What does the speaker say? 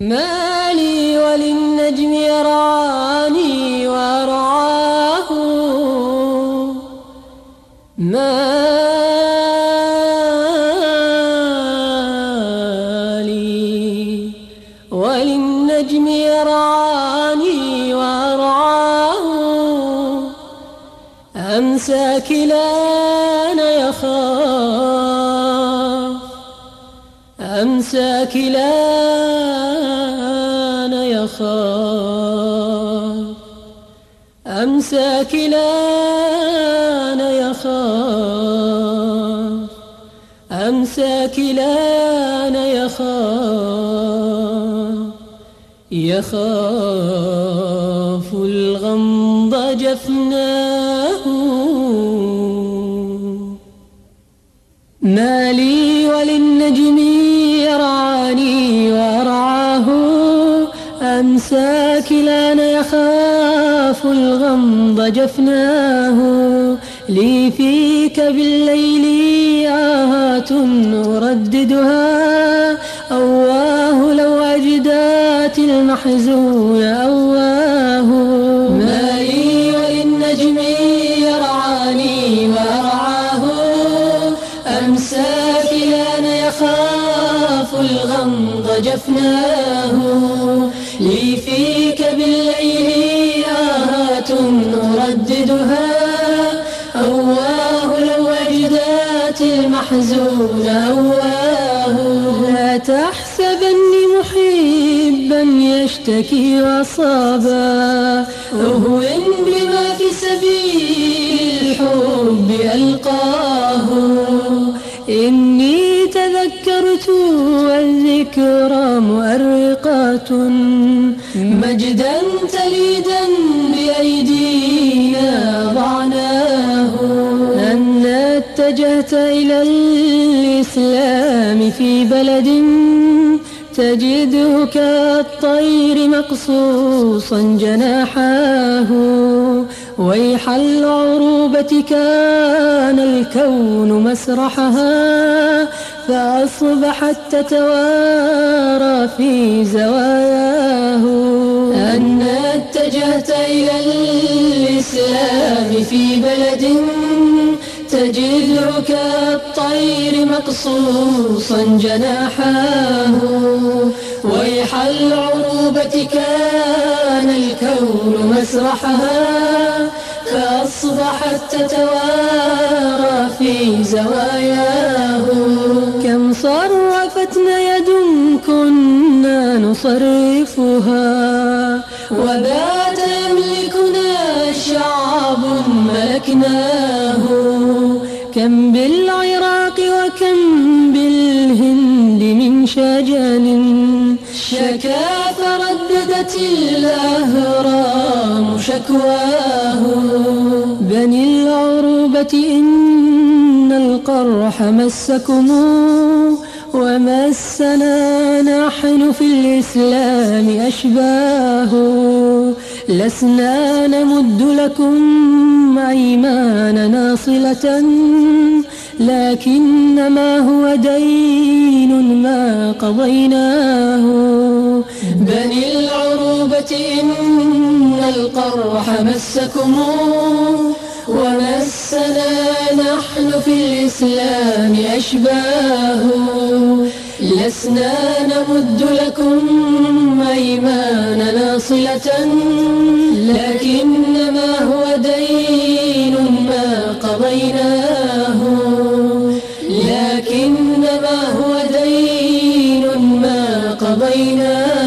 ما لي وللنجم يرعاني وأرعاه. ما لي وللنجم يرعاني وأرعاه. أمسى كلانا يخاف. أمسى كلانا يخاف أمسى كلانا يخاف أمسى كلانا يخاف يخاف الغمض جفناه ما لي وللنجم أمسى كلانا يخاف الغمض جفناه. لي فيك بالليل آهات أرددها. أواه لو أجدات المحزون أواه ما لي وللنجم يرعاني وأرعاه. أمسى كلانا يخاف الغمض جفناه. لي فيك بالليل آهات أرددها أواه لو أجدات المحزون أواه. لا تحسبني محبا يشتكي وصابا. أهون بما في سبيل الحب ألقاه. إني والذكرى مؤرقات مجدا تليدا بأيدينا ضعناه. أن اتجهت إلى الإسلام في بلد تجده كالطير مقصوصا جناحاه. ويح العروبة كان الكون مسرحها. فأصبحت تتوارى في زواياه أن اتجهت إلى الإسلام في بلد تجده كالطير مقصوصا جناحاه. ويح العروبة كان الكون مسرحها. فأصبحت تتوارى في زواياه كم صرفتنا يد كنا نصرفها. وبات يملكنا شعب ملكناه. كم بالعراق وكم بالهند من شجن. شكا فرددت الأهرام شكواه. بني العروبة إن القرح مسكم ومسنا نحن في الإسلام أشباه. لسنا نمد لكم أيماننا صلة لكنما هو دين ما قضيناه. بني إن القرح مسكم ومسنا نحن في الإسلام أشباه. لسنا نمد لكم أيماننا صلة لكنما هو دين ما قضيناه. لكنما هو دين ما قضيناه.